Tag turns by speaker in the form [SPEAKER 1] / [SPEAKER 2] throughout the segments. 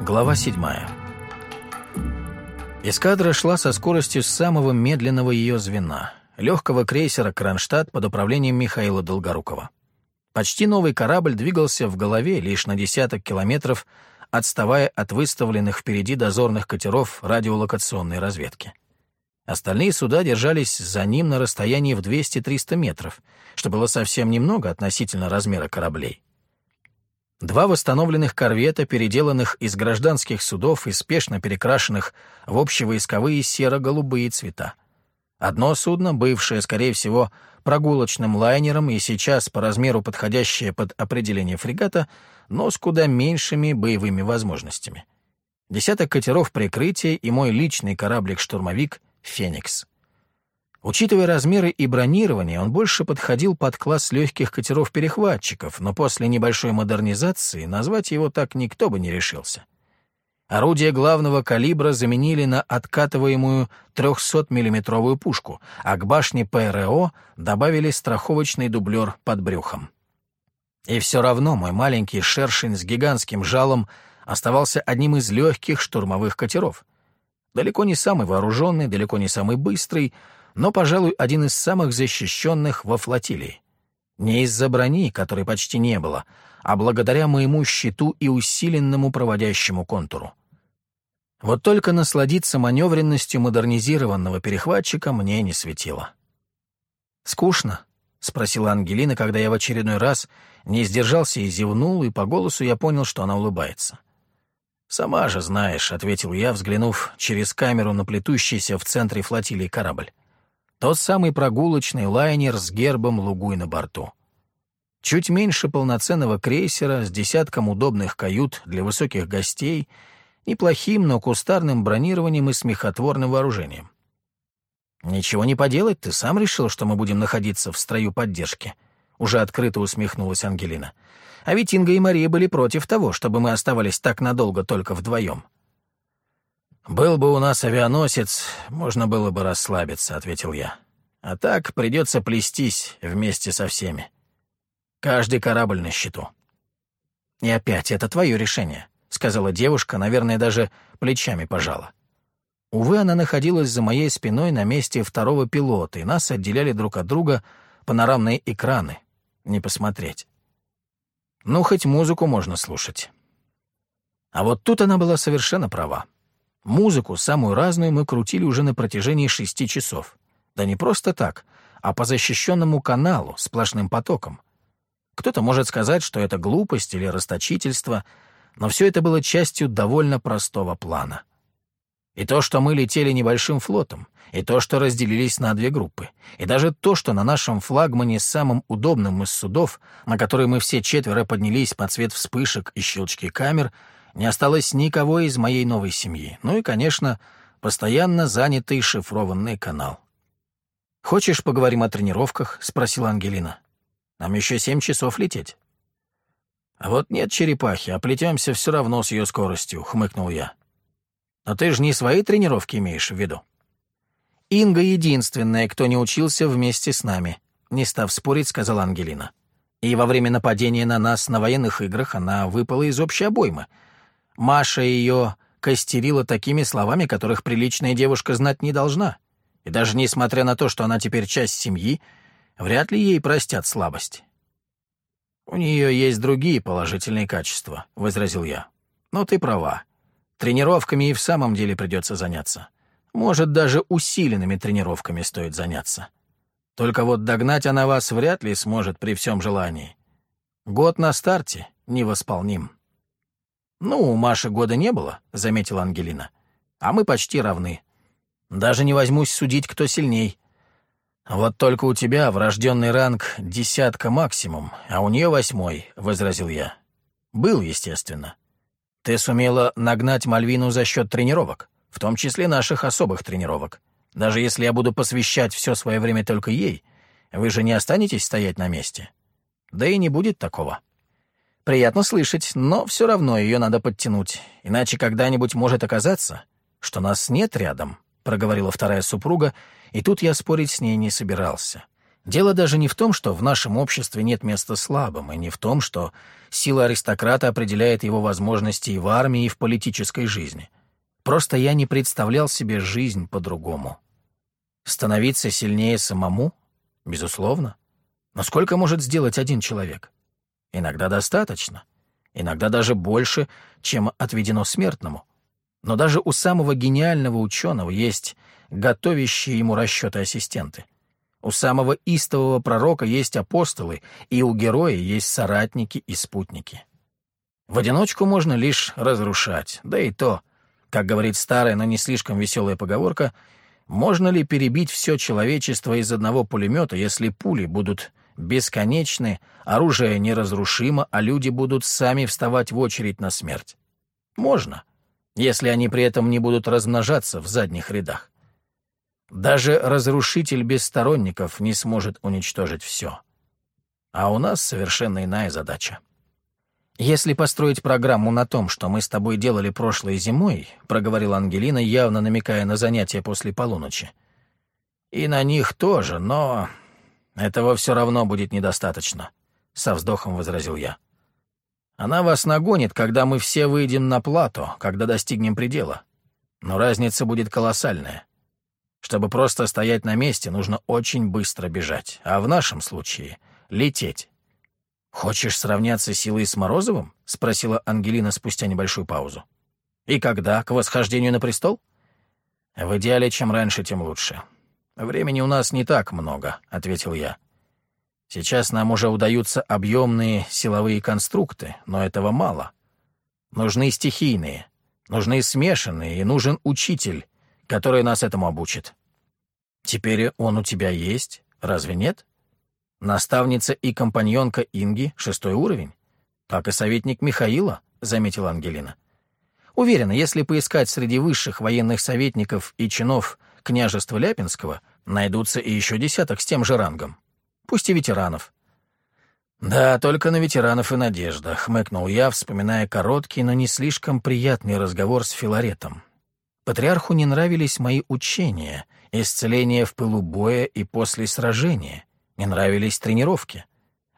[SPEAKER 1] Глава 7. Эскадра шла со скоростью самого медленного ее звена, легкого крейсера «Кронштадт» под управлением Михаила Долгорукова. Почти новый корабль двигался в голове лишь на десяток километров, отставая от выставленных впереди дозорных катеров радиолокационной разведки. Остальные суда держались за ним на расстоянии в 200-300 метров, что было совсем немного относительно размера кораблей. Два восстановленных корвета, переделанных из гражданских судов и спешно перекрашенных в общевойсковые серо-голубые цвета. Одно судно, бывшее, скорее всего, прогулочным лайнером и сейчас по размеру подходящее под определение фрегата, но с куда меньшими боевыми возможностями. Десяток катеров прикрытия и мой личный кораблик-штурмовик «Феникс». Учитывая размеры и бронирование, он больше подходил под класс легких катеров-перехватчиков, но после небольшой модернизации назвать его так никто бы не решился. Орудия главного калибра заменили на откатываемую 300-миллиметровую пушку, а к башне ПРО добавили страховочный дублер под брюхом. И все равно мой маленький шершень с гигантским жалом оставался одним из легких штурмовых катеров — Далеко не самый вооруженный, далеко не самый быстрый, но, пожалуй, один из самых защищенных во флотилии. Не из-за брони, которой почти не было, а благодаря моему щиту и усиленному проводящему контуру. Вот только насладиться маневренностью модернизированного перехватчика мне не светило. «Скучно?» — спросила Ангелина, когда я в очередной раз не сдержался и зевнул, и по голосу я понял, что она улыбается. «Сама же знаешь», — ответил я, взглянув через камеру на плетущийся в центре флотилии корабль. Тот самый прогулочный лайнер с гербом Лугуй на борту. Чуть меньше полноценного крейсера с десятком удобных кают для высоких гостей, неплохим, но кустарным бронированием и смехотворным вооружением. «Ничего не поделать, ты сам решил, что мы будем находиться в строю поддержки», — уже открыто усмехнулась Ангелина. А ведь Инга и Мария были против того, чтобы мы оставались так надолго только вдвоем. «Был бы у нас авианосец, можно было бы расслабиться», — ответил я. «А так придется плестись вместе со всеми. Каждый корабль на счету». «И опять, это твое решение», — сказала девушка, наверное, даже плечами пожала. Увы, она находилась за моей спиной на месте второго пилота, и нас отделяли друг от друга панорамные экраны. Не посмотреть. Ну, хоть музыку можно слушать. А вот тут она была совершенно права. Музыку, самую разную, мы крутили уже на протяжении шести часов. Да не просто так, а по защищенному каналу, сплошным потоком. Кто-то может сказать, что это глупость или расточительство, но все это было частью довольно простого плана. И то, что мы летели небольшим флотом, и то, что разделились на две группы, и даже то, что на нашем флагмане самым удобным из судов, на который мы все четверо поднялись под цвет вспышек и щелчки камер, не осталось никого из моей новой семьи. Ну и, конечно, постоянно занятый шифрованный канал. «Хочешь, поговорим о тренировках?» — спросила Ангелина. «Нам еще семь часов лететь». «А вот нет черепахи, а плетемся все равно с ее скоростью», — хмыкнул я. Но ты же не свои тренировки имеешь в виду. Инга единственная, кто не учился вместе с нами, не став спорить, сказала Ангелина. И во время нападения на нас на военных играх она выпала из общей обоймы. Маша ее костерила такими словами, которых приличная девушка знать не должна. И даже несмотря на то, что она теперь часть семьи, вряд ли ей простят слабость. «У нее есть другие положительные качества», — возразил я. «Но ты права. Тренировками и в самом деле придется заняться. Может, даже усиленными тренировками стоит заняться. Только вот догнать она вас вряд ли сможет при всем желании. Год на старте невосполним. «Ну, у Маши года не было», — заметила Ангелина. «А мы почти равны. Даже не возьмусь судить, кто сильней. Вот только у тебя врожденный ранг десятка максимум, а у нее восьмой», — возразил я. «Был, естественно. Ты сумела нагнать Мальвину за счет тренировок, в том числе наших особых тренировок. Даже если я буду посвящать все свое время только ей, вы же не останетесь стоять на месте. Да и не будет такого. Приятно слышать, но все равно ее надо подтянуть, иначе когда-нибудь может оказаться, что нас нет рядом, — проговорила вторая супруга, и тут я спорить с ней не собирался. Дело даже не в том, что в нашем обществе нет места слабым, и не в том, что сила аристократа определяет его возможности и в армии, и в политической жизни. Просто я не представлял себе жизнь по-другому. Становиться сильнее самому? Безусловно. Но сколько может сделать один человек? Иногда достаточно. Иногда даже больше, чем отведено смертному. Но даже у самого гениального ученого есть готовящие ему расчеты ассистенты. У самого истового пророка есть апостолы, и у героя есть соратники и спутники. В одиночку можно лишь разрушать, да и то, как говорит старая, но не слишком веселая поговорка, можно ли перебить все человечество из одного пулемета, если пули будут бесконечны, оружие неразрушимо, а люди будут сами вставать в очередь на смерть? Можно, если они при этом не будут размножаться в задних рядах. Даже разрушитель без сторонников не сможет уничтожить все. А у нас совершенно иная задача. «Если построить программу на том, что мы с тобой делали прошлой зимой», — проговорила Ангелина, явно намекая на занятия после полуночи. «И на них тоже, но этого все равно будет недостаточно», — со вздохом возразил я. «Она вас нагонит, когда мы все выйдем на плато, когда достигнем предела. Но разница будет колоссальная. Чтобы просто стоять на месте, нужно очень быстро бежать, а в нашем случае — лететь. «Хочешь сравняться силой с Морозовым?» — спросила Ангелина спустя небольшую паузу. «И когда? К восхождению на престол?» «В идеале, чем раньше, тем лучше. Времени у нас не так много», — ответил я. «Сейчас нам уже удаются объемные силовые конструкты, но этого мало. Нужны стихийные, нужны смешанные, и нужен учитель, который нас этому обучит. Теперь он у тебя есть, разве нет? Наставница и компаньонка Инги — шестой уровень. Как и советник Михаила, — заметила Ангелина. Уверена, если поискать среди высших военных советников и чинов княжества Ляпинского, найдутся и еще десяток с тем же рангом. Пусть и ветеранов. «Да, только на ветеранов и надежда», — хмыкнул я, вспоминая короткий, но не слишком приятный разговор с Филаретом. Патриарху не нравились мои учения, исцеление в пылу боя и после сражения, не нравились тренировки.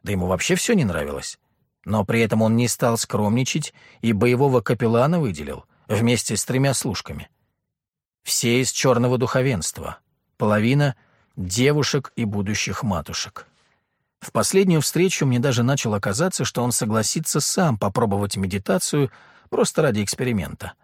[SPEAKER 1] Да ему вообще все не нравилось. Но при этом он не стал скромничать и боевого капеллана выделил вместе с тремя служками. Все из черного духовенства, половина — девушек и будущих матушек. В последнюю встречу мне даже начало казаться, что он согласится сам попробовать медитацию просто ради эксперимента —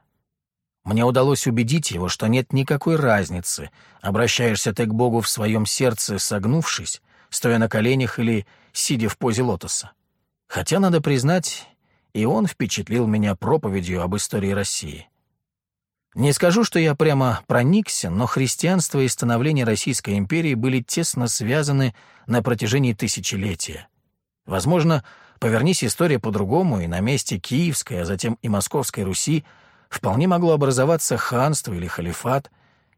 [SPEAKER 1] мне удалось убедить его, что нет никакой разницы, обращаешься ты к Богу в своем сердце, согнувшись, стоя на коленях или сидя в позе лотоса. Хотя, надо признать, и он впечатлил меня проповедью об истории России. Не скажу, что я прямо проникся, но христианство и становление Российской империи были тесно связаны на протяжении тысячелетия. Возможно, повернись история по-другому, и на месте Киевской, а затем и Московской Руси — Вполне могло образоваться ханство или халифат.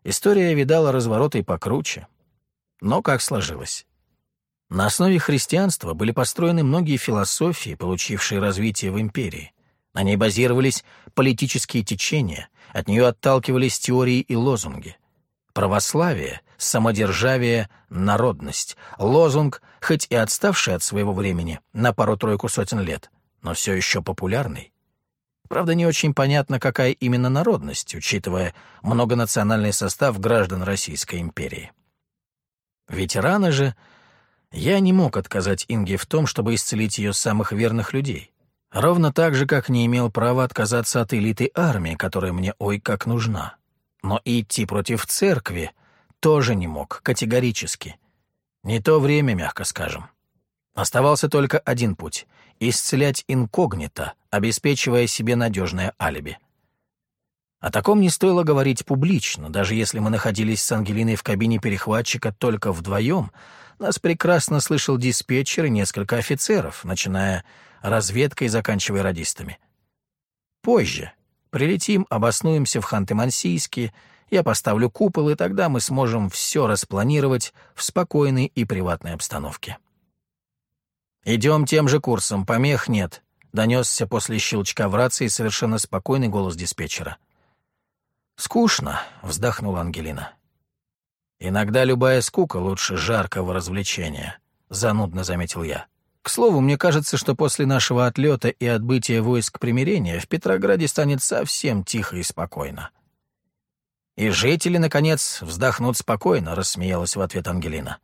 [SPEAKER 1] История видала развороты покруче. Но как сложилось? На основе христианства были построены многие философии, получившие развитие в империи. На ней базировались политические течения, от нее отталкивались теории и лозунги. Православие, самодержавие, народность. Лозунг, хоть и отставший от своего времени на пару-тройку сотен лет, но все еще популярный. Правда, не очень понятно, какая именно народность, учитывая многонациональный состав граждан Российской империи. Ветераны же... Я не мог отказать Инге в том, чтобы исцелить ее самых верных людей. Ровно так же, как не имел права отказаться от элиты армии, которая мне ой как нужна. Но идти против церкви тоже не мог, категорически. Не то время, мягко скажем. Оставался только один путь исцелять инкогнито, обеспечивая себе надежное алиби. О таком не стоило говорить публично, даже если мы находились с Ангелиной в кабине перехватчика только вдвоем, нас прекрасно слышал диспетчер и несколько офицеров, начиная разведкой и заканчивая радистами. Позже. Прилетим, обоснуемся в Ханты-Мансийске, я поставлю купол, и тогда мы сможем все распланировать в спокойной и приватной обстановке. «Идем тем же курсом, помех нет», — донесся после щелчка в рации совершенно спокойный голос диспетчера. «Скучно», — вздохнула Ангелина. «Иногда любая скука лучше жаркого развлечения», — занудно заметил я. «К слову, мне кажется, что после нашего отлета и отбытия войск примирения в Петрограде станет совсем тихо и спокойно». «И жители, наконец, вздохнут спокойно», — рассмеялась в ответ Ангелина.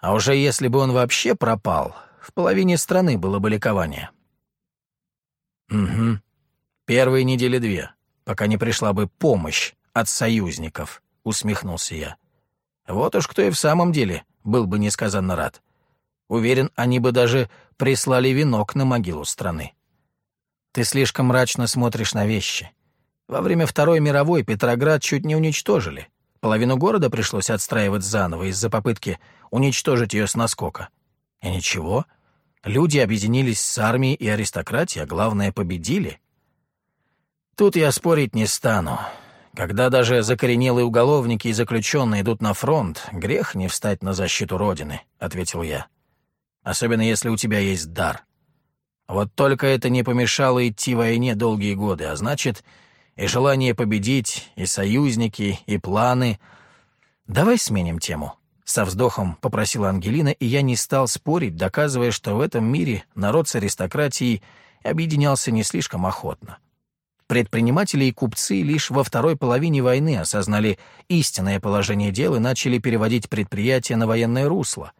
[SPEAKER 1] «А уже если бы он вообще пропал, в половине страны было бы ликование». «Угу. Первые недели две, пока не пришла бы помощь от союзников», — усмехнулся я. «Вот уж кто и в самом деле был бы несказанно рад. Уверен, они бы даже прислали венок на могилу страны. Ты слишком мрачно смотришь на вещи. Во время Второй мировой Петроград чуть не уничтожили. Половину города пришлось отстраивать заново из-за попытки уничтожить ее с наскока. И ничего, люди объединились с армией и аристократией, а главное, победили. Тут я спорить не стану. Когда даже закоренелые уголовники и заключенные идут на фронт, грех не встать на защиту Родины, — ответил я. Особенно если у тебя есть дар. Вот только это не помешало идти войне долгие годы, а значит, и желание победить, и союзники, и планы. Давай сменим тему. Со вздохом попросила Ангелина, и я не стал спорить, доказывая, что в этом мире народ с аристократией объединялся не слишком охотно. Предприниматели и купцы лишь во второй половине войны осознали истинное положение дел и начали переводить предприятия на военное русло.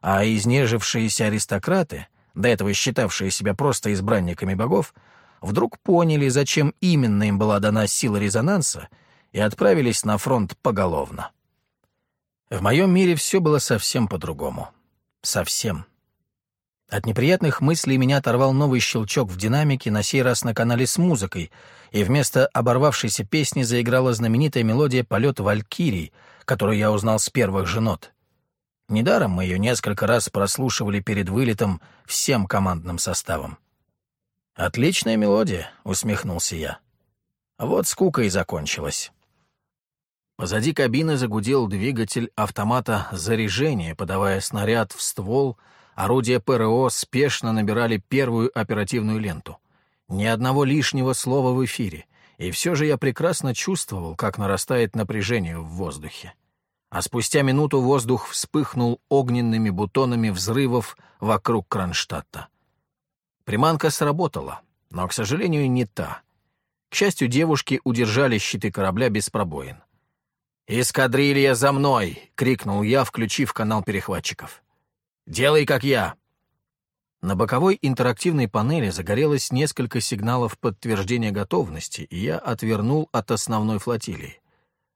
[SPEAKER 1] А изнежившиеся аристократы, до этого считавшие себя просто избранниками богов, вдруг поняли, зачем именно им была дана сила резонанса, и отправились на фронт поголовно. В моем мире все было совсем по-другому. Совсем. От неприятных мыслей меня оторвал новый щелчок в динамике, на сей раз на канале с музыкой, и вместо оборвавшейся песни заиграла знаменитая мелодия «Полет Валькирий», которую я узнал с первых же нот. Недаром мы ее несколько раз прослушивали перед вылетом всем командным составом. «Отличная мелодия», — усмехнулся я. Вот скука и закончилась. Позади кабины загудел двигатель автомата заряжения, подавая снаряд в ствол — Орудия ПРО спешно набирали первую оперативную ленту. Ни одного лишнего слова в эфире, и все же я прекрасно чувствовал, как нарастает напряжение в воздухе. А спустя минуту воздух вспыхнул огненными бутонами взрывов вокруг Кронштадта. Приманка сработала, но, к сожалению, не та. К счастью, девушки удержали щиты корабля без пробоин. «Эскадрилья за мной!» — крикнул я, включив канал перехватчиков. Делай, как я!» На боковой интерактивной панели загорелось несколько сигналов подтверждения готовности, и я отвернул от основной флотилии.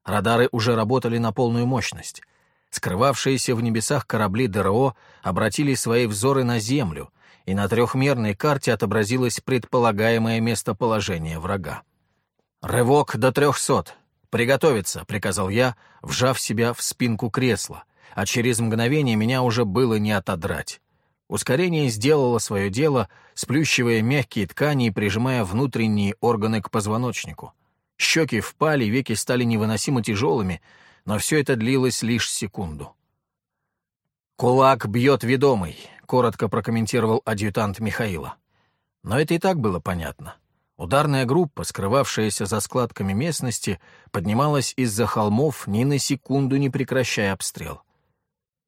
[SPEAKER 1] Радары уже работали на полную мощность. Скрывавшиеся в небесах корабли ДРО обратили свои взоры на Землю, и на трехмерной карте отобразилось предполагаемое местоположение врага. «Рывок до трехсот! Приготовиться!» — приказал я, вжав себя в спинку кресла, а через мгновение меня уже было не отодрать. Ускорение сделало свое дело, сплющивая мягкие ткани и прижимая внутренние органы к позвоночнику. Щеки впали, веки стали невыносимо тяжелыми, но все это длилось лишь секунду. «Кулак бьет ведомый», — коротко прокомментировал адъютант Михаила. Но это и так было понятно. Ударная группа, скрывавшаяся за складками местности, поднималась из-за холмов, ни на секунду не прекращая обстрел.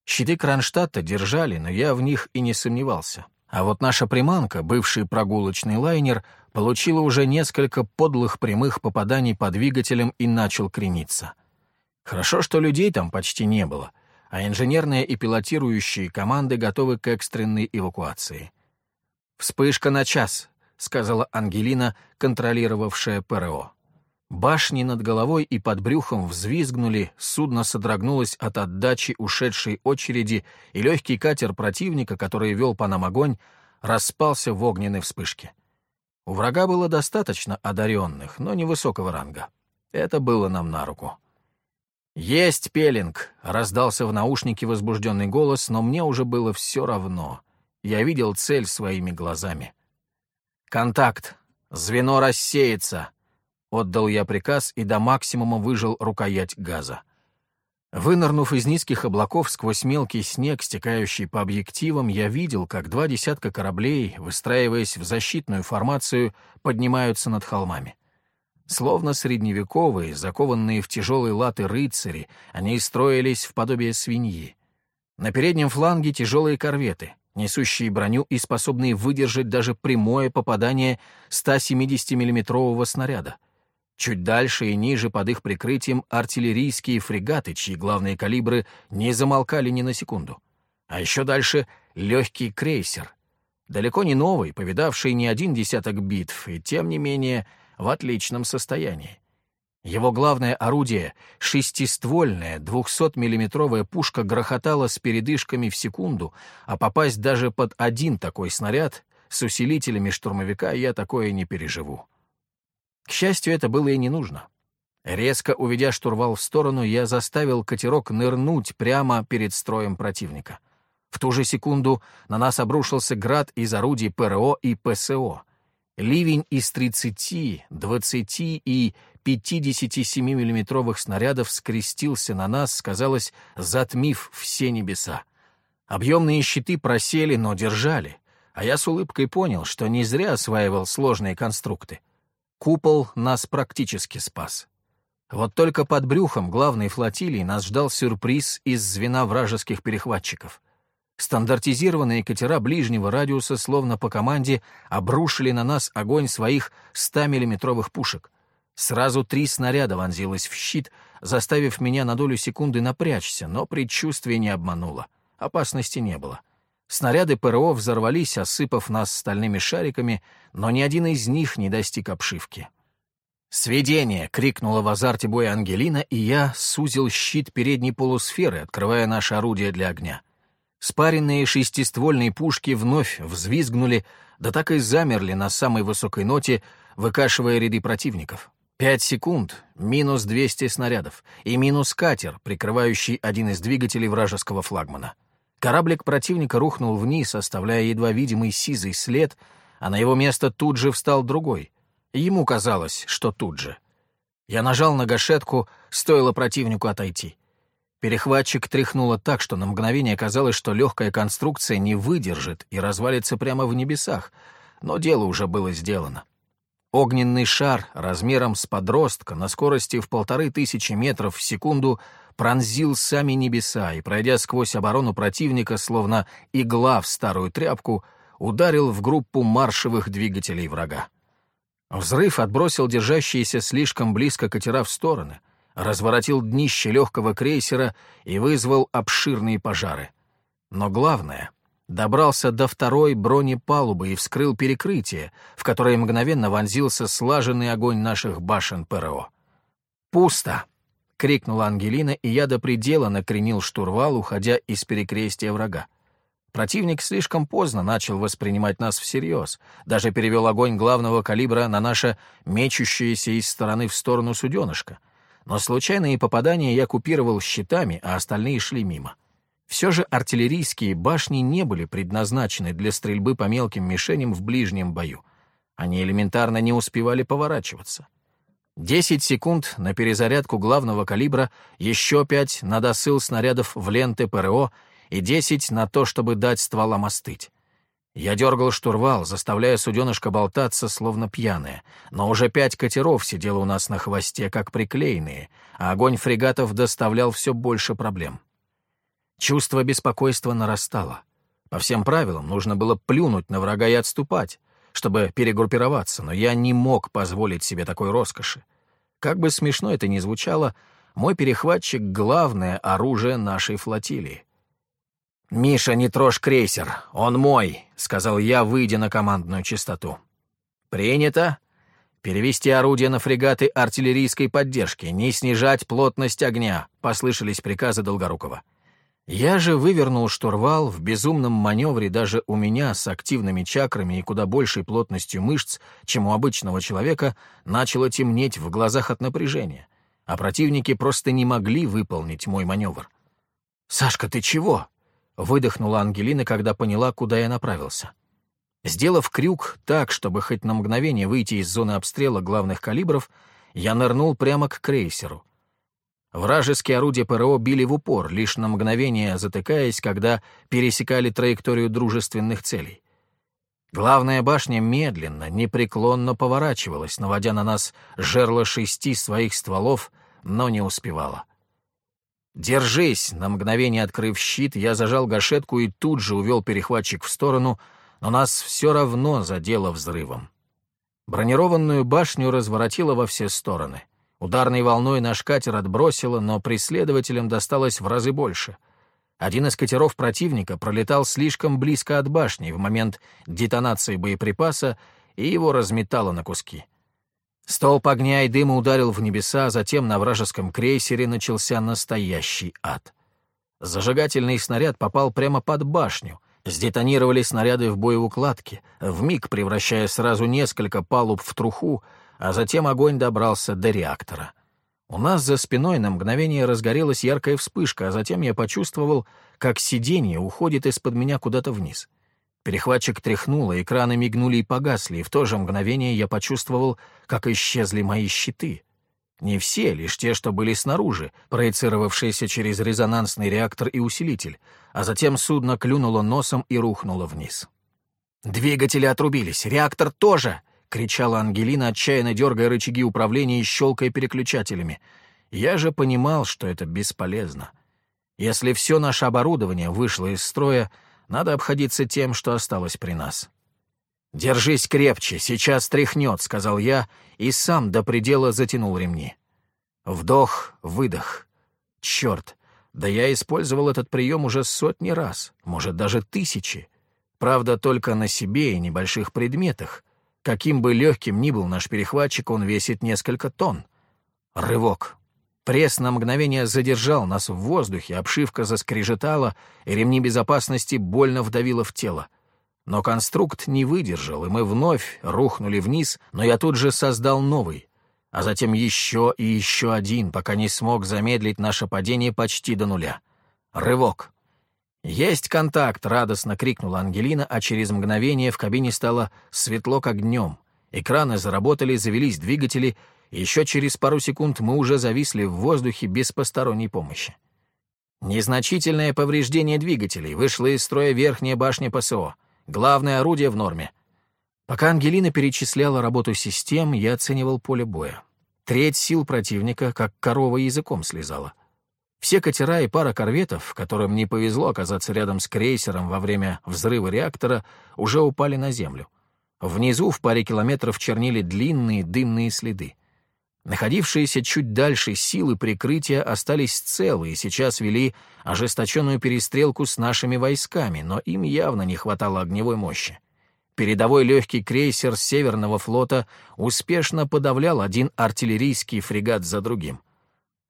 [SPEAKER 1] Щиты Кронштадта держали, но я в них и не сомневался. А вот наша приманка, бывший прогулочный лайнер, получила уже несколько подлых прямых попаданий по двигателям и начал крениться. Хорошо, что людей там почти не было, а инженерные и пилотирующие команды готовы к экстренной эвакуации. «Вспышка на час», — сказала Ангелина, контролировавшая ПРО. Башни над головой и под брюхом взвизгнули, судно содрогнулось от отдачи ушедшей очереди, и легкий катер противника, который вел по нам огонь, распался в огненной вспышке. У врага было достаточно одаренных, но невысокого ранга. Это было нам на руку. «Есть пелинг!» — раздался в наушнике возбужденный голос, но мне уже было все равно. Я видел цель своими глазами. «Контакт! Звено рассеется!» Отдал я приказ и до максимума выжил рукоять газа. Вынырнув из низких облаков сквозь мелкий снег, стекающий по объективам, я видел, как два десятка кораблей, выстраиваясь в защитную формацию, поднимаются над холмами. Словно средневековые, закованные в тяжелые латы рыцари, они строились в подобие свиньи. На переднем фланге тяжелые корветы, несущие броню и способные выдержать даже прямое попадание 170 миллиметрового снаряда. Чуть дальше и ниже под их прикрытием артиллерийские фрегаты, чьи главные калибры не замолкали ни на секунду. А еще дальше — легкий крейсер. Далеко не новый, повидавший не один десяток битв, и тем не менее в отличном состоянии. Его главное орудие, шестиствольная 200-миллиметровая пушка, грохотала с передышками в секунду, а попасть даже под один такой снаряд с усилителями штурмовика я такое не переживу. К счастью, это было и не нужно. Резко уведя штурвал в сторону, я заставил катерок нырнуть прямо перед строем противника. В ту же секунду на нас обрушился град из орудий ПРО и ПСО — Ливень из 30, 20 и 57-миллиметровых снарядов скрестился на нас, казалось, затмив все небеса. Объемные щиты просели, но держали, а я с улыбкой понял, что не зря осваивал сложные конструкты. Купол нас практически спас. Вот только под брюхом главной флотилии нас ждал сюрприз из звена вражеских перехватчиков — Стандартизированные катера ближнего радиуса, словно по команде, обрушили на нас огонь своих 100-миллиметровых пушек. Сразу три снаряда вонзилось в щит, заставив меня на долю секунды напрячься, но предчувствие не обмануло. Опасности не было. Снаряды ПРО взорвались, осыпав нас стальными шариками, но ни один из них не достиг обшивки. «Сведение!» — крикнула в азарте боя Ангелина, и я сузил щит передней полусферы, открывая наше орудие для огня. Спаренные шестиствольные пушки вновь взвизгнули, да так и замерли на самой высокой ноте, выкашивая ряды противников. Пять секунд, минус 200 снарядов, и минус катер, прикрывающий один из двигателей вражеского флагмана. Кораблик противника рухнул вниз, оставляя едва видимый сизый след, а на его место тут же встал другой. Ему казалось, что тут же. Я нажал на гашетку, стоило противнику отойти. Перехватчик тряхнуло так, что на мгновение казалось, что легкая конструкция не выдержит и развалится прямо в небесах, но дело уже было сделано. Огненный шар размером с подростка на скорости в полторы тысячи метров в секунду пронзил сами небеса и, пройдя сквозь оборону противника, словно игла в старую тряпку, ударил в группу маршевых двигателей врага. Взрыв отбросил держащиеся слишком близко катера в стороны — разворотил днище легкого крейсера и вызвал обширные пожары. Но главное — добрался до второй бронепалубы и вскрыл перекрытие, в которое мгновенно вонзился слаженный огонь наших башен ПРО. «Пусто!» — крикнула Ангелина, и я до предела накренил штурвал, уходя из перекрестия врага. Противник слишком поздно начал воспринимать нас всерьез, даже перевел огонь главного калибра на наше мечущееся из стороны в сторону суденышко — но случайные попадания я купировал щитами, а остальные шли мимо. Все же артиллерийские башни не были предназначены для стрельбы по мелким мишеням в ближнем бою. Они элементарно не успевали поворачиваться. Десять секунд на перезарядку главного калибра, еще пять на досыл снарядов в ленты ПРО и десять на то, чтобы дать стволам остыть. Я дергал штурвал, заставляя суденышко болтаться, словно пьяное, но уже пять катеров сидело у нас на хвосте, как приклеенные, а огонь фрегатов доставлял все больше проблем. Чувство беспокойства нарастало. По всем правилам нужно было плюнуть на врага и отступать, чтобы перегруппироваться, но я не мог позволить себе такой роскоши. Как бы смешно это ни звучало, мой перехватчик — главное оружие нашей флотилии. «Миша, не трожь крейсер, он мой», — сказал я, выйдя на командную частоту. «Принято. Перевести орудия на фрегаты артиллерийской поддержки, не снижать плотность огня», — послышались приказы Долгорукова. Я же вывернул штурвал в безумном маневре даже у меня с активными чакрами и куда большей плотностью мышц, чем у обычного человека, начало темнеть в глазах от напряжения, а противники просто не могли выполнить мой маневр. «Сашка, ты чего?» — выдохнула Ангелина, когда поняла, куда я направился. Сделав крюк так, чтобы хоть на мгновение выйти из зоны обстрела главных калибров, я нырнул прямо к крейсеру. Вражеские орудия ПРО били в упор, лишь на мгновение затыкаясь, когда пересекали траекторию дружественных целей. Главная башня медленно, непреклонно поворачивалась, наводя на нас жерло шести своих стволов, но не успевала. «Держись!» — на мгновение открыв щит, я зажал гашетку и тут же увел перехватчик в сторону, но нас все равно задело взрывом. Бронированную башню разворотило во все стороны. Ударной волной наш катер отбросило, но преследователям досталось в разы больше. Один из катеров противника пролетал слишком близко от башни в момент детонации боеприпаса, и его разметало на куски. Столб огня и дыма ударил в небеса, а затем на вражеском крейсере начался настоящий ад. Зажигательный снаряд попал прямо под башню. Сдетонировали снаряды в боеукладке, вмиг превращая сразу несколько палуб в труху, а затем огонь добрался до реактора. У нас за спиной на мгновение разгорелась яркая вспышка, а затем я почувствовал, как сиденье уходит из-под меня куда-то вниз — Перехватчик тряхнуло, экраны мигнули и погасли, и в то же мгновение я почувствовал, как исчезли мои щиты. Не все, лишь те, что были снаружи, проецировавшиеся через резонансный реактор и усилитель, а затем судно клюнуло носом и рухнуло вниз. «Двигатели отрубились! Реактор тоже!» — кричала Ангелина, отчаянно дергая рычаги управления и щелкая переключателями. Я же понимал, что это бесполезно. Если все наше оборудование вышло из строя, надо обходиться тем, что осталось при нас. «Держись крепче, сейчас тряхнет», — сказал я, и сам до предела затянул ремни. Вдох, выдох. Черт, да я использовал этот прием уже сотни раз, может, даже тысячи. Правда, только на себе и небольших предметах. Каким бы легким ни был наш перехватчик, он весит несколько тонн. Рывок. Пресс на мгновение задержал нас в воздухе, обшивка заскрежетала, и ремни безопасности больно вдавило в тело. Но конструкт не выдержал, и мы вновь рухнули вниз, но я тут же создал новый, а затем еще и еще один, пока не смог замедлить наше падение почти до нуля. Рывок. «Есть контакт!» — радостно крикнула Ангелина, а через мгновение в кабине стало светло, как днем. Экраны заработали, завелись двигатели — еще через пару секунд мы уже зависли в воздухе без посторонней помощи. Незначительное повреждение двигателей, вышло из строя верхняя башня ПСО. Главное орудие в норме. Пока Ангелина перечисляла работу систем, я оценивал поле боя. Треть сил противника, как корова языком слезала. Все катера и пара корветов, которым не повезло оказаться рядом с крейсером во время взрыва реактора, уже упали на землю. Внизу в паре километров чернили длинные дымные следы. Находившиеся чуть дальше силы прикрытия остались целы и сейчас вели ожесточенную перестрелку с нашими войсками, но им явно не хватало огневой мощи. Передовой легкий крейсер Северного флота успешно подавлял один артиллерийский фрегат за другим.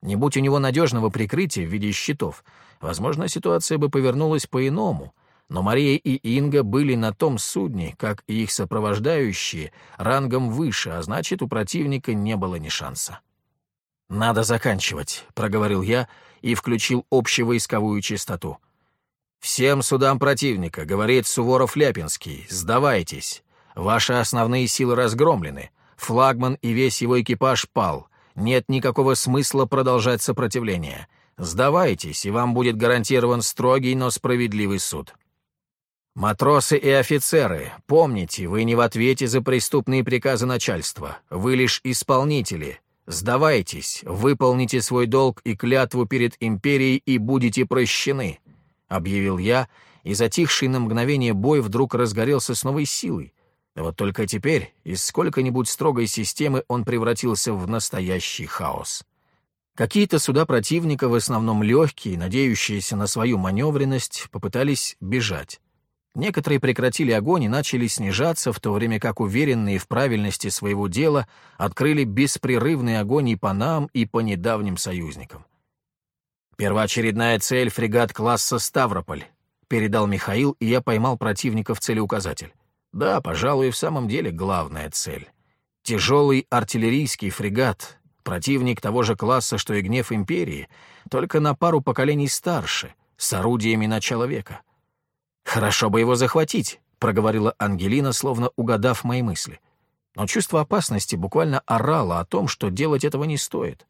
[SPEAKER 1] Не будь у него надежного прикрытия в виде щитов, возможно, ситуация бы повернулась по-иному — но Мария и Инга были на том судне, как и их сопровождающие, рангом выше, а значит, у противника не было ни шанса. «Надо заканчивать», — проговорил я и включил общевойсковую частоту. «Всем судам противника, — говорит Суворов-Ляпинский, — сдавайтесь. Ваши основные силы разгромлены. Флагман и весь его экипаж пал. Нет никакого смысла продолжать сопротивление. Сдавайтесь, и вам будет гарантирован строгий, но справедливый суд. «Матросы и офицеры, помните, вы не в ответе за преступные приказы начальства, вы лишь исполнители. Сдавайтесь, выполните свой долг и клятву перед империей и будете прощены», — объявил я, и затихший на мгновение бой вдруг разгорелся с новой силой. Вот только теперь из сколько-нибудь строгой системы он превратился в настоящий хаос. Какие-то суда противника, в основном легкие, надеющиеся на свою маневренность, попытались бежать. Некоторые прекратили огонь и начали снижаться, в то время как уверенные в правильности своего дела открыли беспрерывный огонь и по нам, и по недавним союзникам. «Первоочередная цель — фрегат класса «Ставрополь», — передал Михаил, и я поймал противника в целеуказатель. Да, пожалуй, в самом деле главная цель. Тяжелый артиллерийский фрегат, противник того же класса, что и гнев империи, только на пару поколений старше, с орудиями на человека — «Хорошо бы его захватить», — проговорила Ангелина, словно угадав мои мысли. Но чувство опасности буквально орало о том, что делать этого не стоит.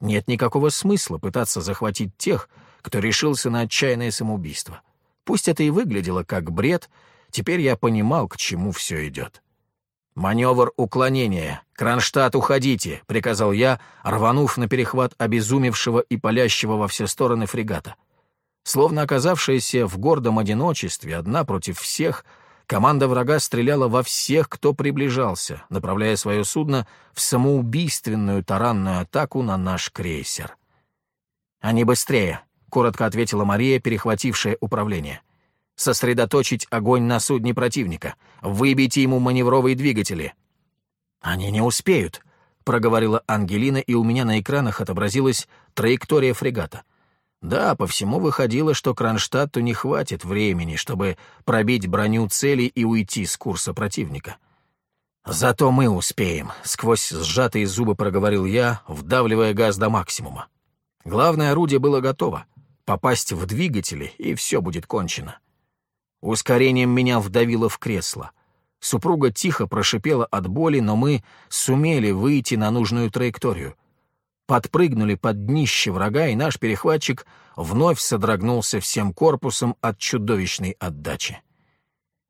[SPEAKER 1] Нет никакого смысла пытаться захватить тех, кто решился на отчаянное самоубийство. Пусть это и выглядело как бред, Теперь я понимал, к чему все идет. «Маневр уклонения! Кронштадт, уходите!» — приказал я, рванув на перехват обезумевшего и палящего во все стороны фрегата. Словно оказавшаяся в гордом одиночестве, одна против всех, команда врага стреляла во всех, кто приближался, направляя свое судно в самоубийственную таранную атаку на наш крейсер. «Они быстрее», — коротко ответила Мария, перехватившая управление сосредоточить огонь на судне противника, выбить ему маневровые двигатели. «Они не успеют», — проговорила Ангелина, и у меня на экранах отобразилась траектория фрегата. Да, по всему выходило, что Кронштадту не хватит времени, чтобы пробить броню цели и уйти с курса противника. «Зато мы успеем», — сквозь сжатые зубы проговорил я, вдавливая газ до максимума. Главное орудие было готово. Попасть в двигатели, и все будет кончено. Ускорением меня вдавило в кресло. Супруга тихо прошипела от боли, но мы сумели выйти на нужную траекторию. Подпрыгнули под днище врага, и наш перехватчик вновь содрогнулся всем корпусом от чудовищной отдачи.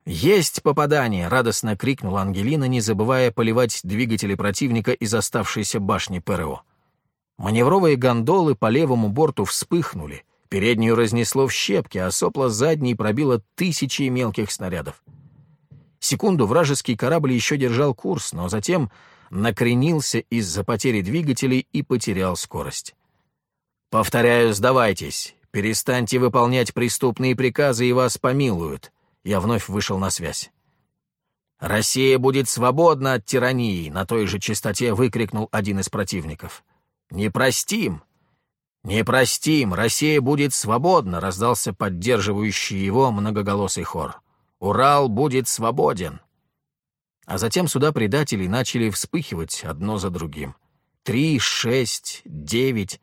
[SPEAKER 1] «Есть попадание!» — радостно крикнула Ангелина, не забывая поливать двигатели противника из оставшейся башни ПРО. Маневровые гондолы по левому борту вспыхнули — Переднюю разнесло в щепки, а сопло задней пробило тысячи мелких снарядов. Секунду вражеский корабль еще держал курс, но затем накренился из-за потери двигателей и потерял скорость. «Повторяю, сдавайтесь. Перестаньте выполнять преступные приказы, и вас помилуют». Я вновь вышел на связь. «Россия будет свободна от тирании», — на той же частоте выкрикнул один из противников. «Не простим! «Не простим, Россия будет свободна!» — раздался поддерживающий его многоголосый хор. «Урал будет свободен!» А затем суда предателей начали вспыхивать одно за другим. Три, шесть, девять.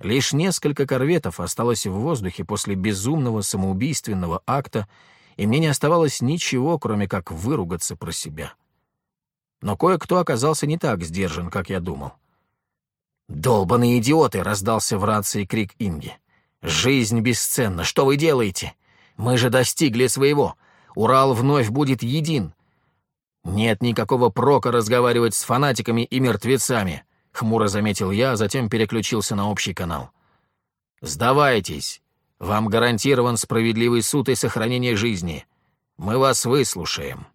[SPEAKER 1] Лишь несколько корветов осталось в воздухе после безумного самоубийственного акта, и мне не оставалось ничего, кроме как выругаться про себя. Но кое-кто оказался не так сдержан, как я думал. «Долбаные идиоты!» — раздался в рации крик Инги. «Жизнь бесценна! Что вы делаете? Мы же достигли своего! Урал вновь будет един!» «Нет никакого прока разговаривать с фанатиками и мертвецами», — хмуро заметил я, а затем переключился на общий канал. «Сдавайтесь. Вам гарантирован справедливый суд и сохранение жизни. Мы вас выслушаем».